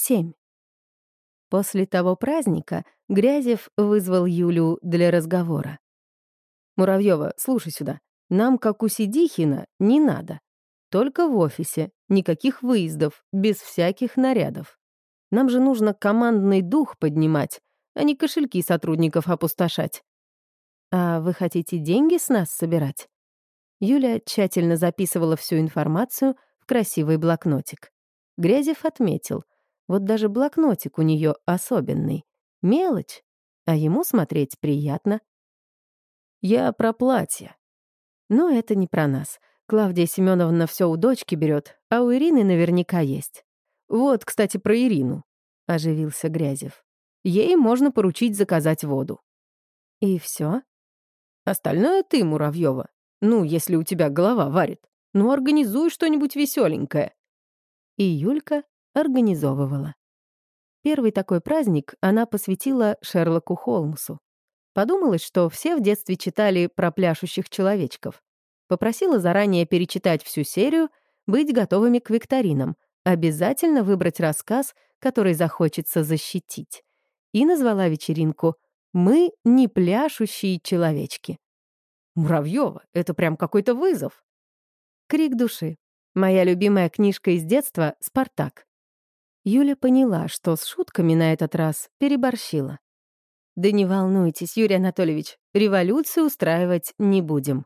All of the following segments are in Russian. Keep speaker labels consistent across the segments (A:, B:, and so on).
A: 7. После того праздника Грязев вызвал Юлю для разговора. «Муравьева, слушай сюда. Нам, как у Сидихина, не надо. Только в офисе, никаких выездов, без всяких нарядов. Нам же нужно командный дух поднимать, а не кошельки сотрудников опустошать. А вы хотите деньги с нас собирать?» Юля тщательно записывала всю информацию в красивый блокнотик. Грязев отметил — вот даже блокнотик у нее особенный. Мелочь, а ему смотреть приятно. Я про платье. Но это не про нас. Клавдия Семеновна все у дочки берет, а у Ирины наверняка есть. Вот, кстати, про Ирину, оживился Грязев. Ей можно поручить заказать воду. И все? Остальное ты, Муравьева. Ну, если у тебя голова варит. Ну, организуй что-нибудь веселенькое. И Юлька организовывала. Первый такой праздник она посвятила Шерлоку Холмсу. Подумалось, что все в детстве читали про пляшущих человечков. Попросила заранее перечитать всю серию, быть готовыми к викторинам, обязательно выбрать рассказ, который захочется защитить. И назвала вечеринку «Мы не пляшущие человечки». Муравьева, это прям какой-то вызов. Крик души. Моя любимая книжка из детства «Спартак». Юля поняла, что с шутками на этот раз переборщила. «Да не волнуйтесь, Юрий Анатольевич, революцию устраивать не будем».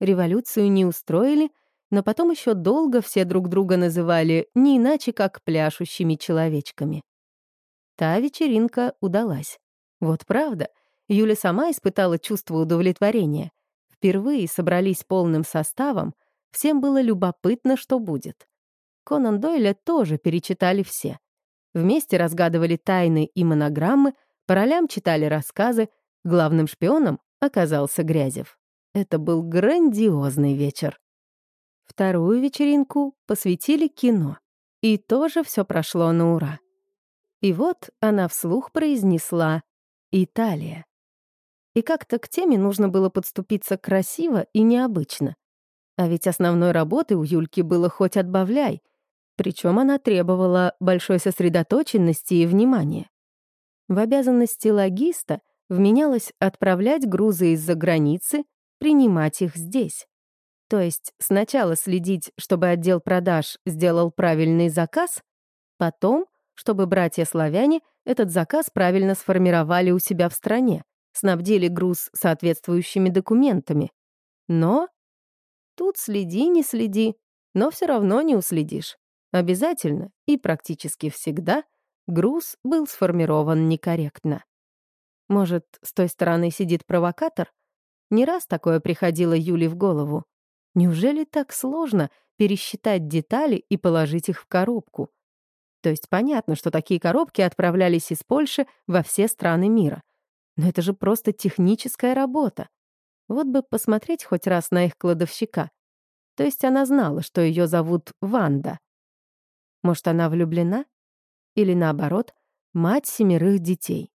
A: Революцию не устроили, но потом еще долго все друг друга называли не иначе, как пляшущими человечками. Та вечеринка удалась. Вот правда, Юля сама испытала чувство удовлетворения. Впервые собрались полным составом, всем было любопытно, что будет. Конан Дойля тоже перечитали все. Вместе разгадывали тайны и монограммы, по ролям читали рассказы, главным шпионом оказался Грязев. Это был грандиозный вечер. Вторую вечеринку посвятили кино. И тоже все прошло на ура. И вот она вслух произнесла «Италия». И как-то к теме нужно было подступиться красиво и необычно. А ведь основной работы у Юльки было хоть отбавляй, причем она требовала большой сосредоточенности и внимания. В обязанности логиста вменялось отправлять грузы из-за границы, принимать их здесь. То есть сначала следить, чтобы отдел продаж сделал правильный заказ, потом, чтобы братья-славяне этот заказ правильно сформировали у себя в стране, снабдили груз соответствующими документами. Но тут следи, не следи, но все равно не уследишь. Обязательно и практически всегда груз был сформирован некорректно. Может, с той стороны сидит провокатор? Не раз такое приходило Юле в голову. Неужели так сложно пересчитать детали и положить их в коробку? То есть понятно, что такие коробки отправлялись из Польши во все страны мира. Но это же просто техническая работа. Вот бы посмотреть хоть раз на их кладовщика. То есть она знала, что ее зовут Ванда. Может, она влюблена? Или наоборот, мать семерых детей.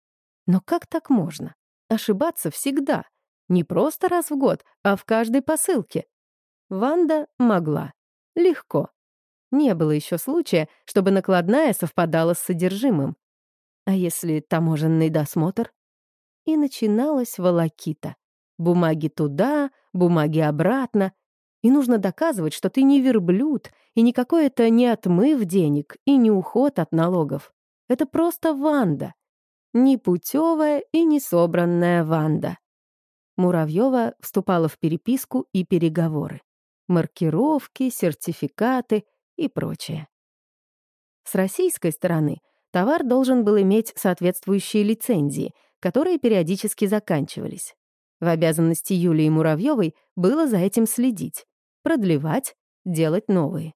A: Но как так можно? Ошибаться всегда. Не просто раз в год, а в каждой посылке. Ванда могла. Легко. Не было еще случая, чтобы накладная совпадала с содержимым. А если таможенный досмотр? И начиналась волокита. Бумаги туда, бумаги обратно, и нужно доказывать, что ты не верблюд, и никакой это не отмыв денег, и не уход от налогов. Это просто Ванда. Непутевая и не собранная Ванда. Муравьева вступала в переписку и переговоры. Маркировки, сертификаты и прочее. С российской стороны товар должен был иметь соответствующие лицензии, которые периодически заканчивались. В обязанности Юлии Муравьевой было за этим следить продлевать, делать новые.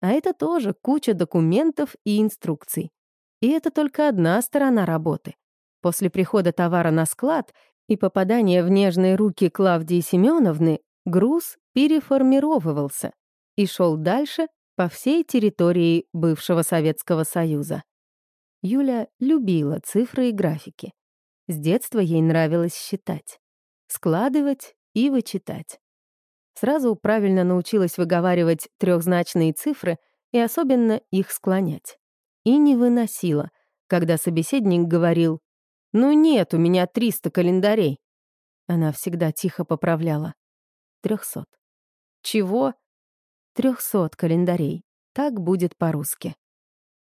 A: А это тоже куча документов и инструкций. И это только одна сторона работы. После прихода товара на склад и попадания в нежные руки Клавдии Семеновны груз переформировывался и шел дальше по всей территории бывшего Советского Союза. Юля любила цифры и графики. С детства ей нравилось считать, складывать и вычитать. Сразу правильно научилась выговаривать трехзначные цифры и особенно их склонять. и не выносила, когда собеседник говорил «Ну нет, у меня 300 календарей». Она всегда тихо поправляла. «Трехсот». «Чего?» «Трехсот календарей. Так будет по-русски».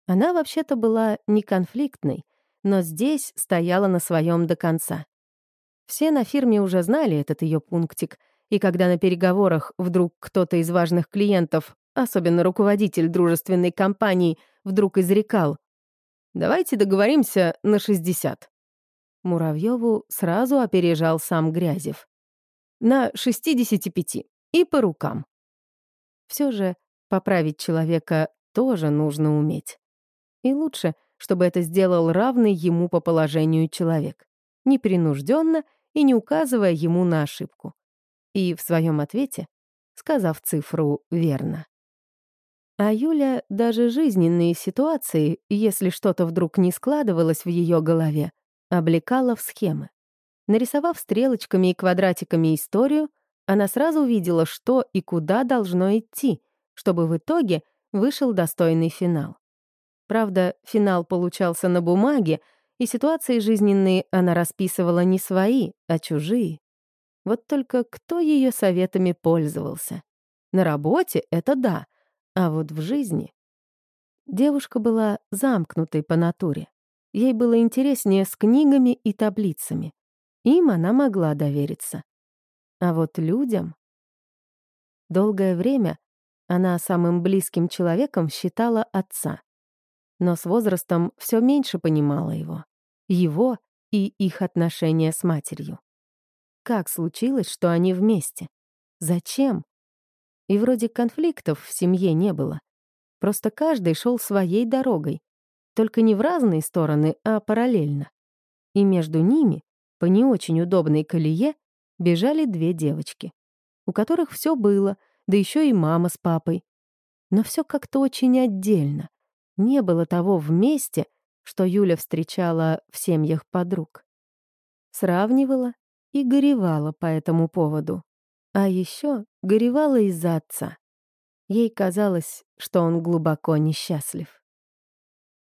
A: Она вообще-то была не конфликтной, но здесь стояла на своем до конца. Все на фирме уже знали этот ее пунктик, и когда на переговорах вдруг кто-то из важных клиентов, особенно руководитель дружественной компании, вдруг изрекал «Давайте договоримся на 60». Муравьеву сразу опережал сам Грязев. «На 65 и по рукам». Все же поправить человека тоже нужно уметь. И лучше, чтобы это сделал равный ему по положению человек. Непринужденно и не указывая ему на ошибку. И в своем ответе сказав цифру верно. А Юля даже жизненные ситуации, если что-то вдруг не складывалось в ее голове, облекала в схемы. Нарисовав стрелочками и квадратиками историю, она сразу увидела, что и куда должно идти, чтобы в итоге вышел достойный финал. Правда, финал получался на бумаге, и ситуации жизненные она расписывала не свои, а чужие. Вот только кто ее советами пользовался? На работе — это да, а вот в жизни... Девушка была замкнутой по натуре. Ей было интереснее с книгами и таблицами. Им она могла довериться. А вот людям... Долгое время она самым близким человеком считала отца но с возрастом все меньше понимала его. Его и их отношения с матерью. Как случилось, что они вместе? Зачем? И вроде конфликтов в семье не было. Просто каждый шел своей дорогой. Только не в разные стороны, а параллельно. И между ними, по не очень удобной колее, бежали две девочки, у которых все было, да еще и мама с папой. Но все как-то очень отдельно не было того вместе, что Юля встречала в семьях подруг. Сравнивала и горевала по этому поводу. А еще горевала из-за отца. Ей казалось, что он глубоко несчастлив.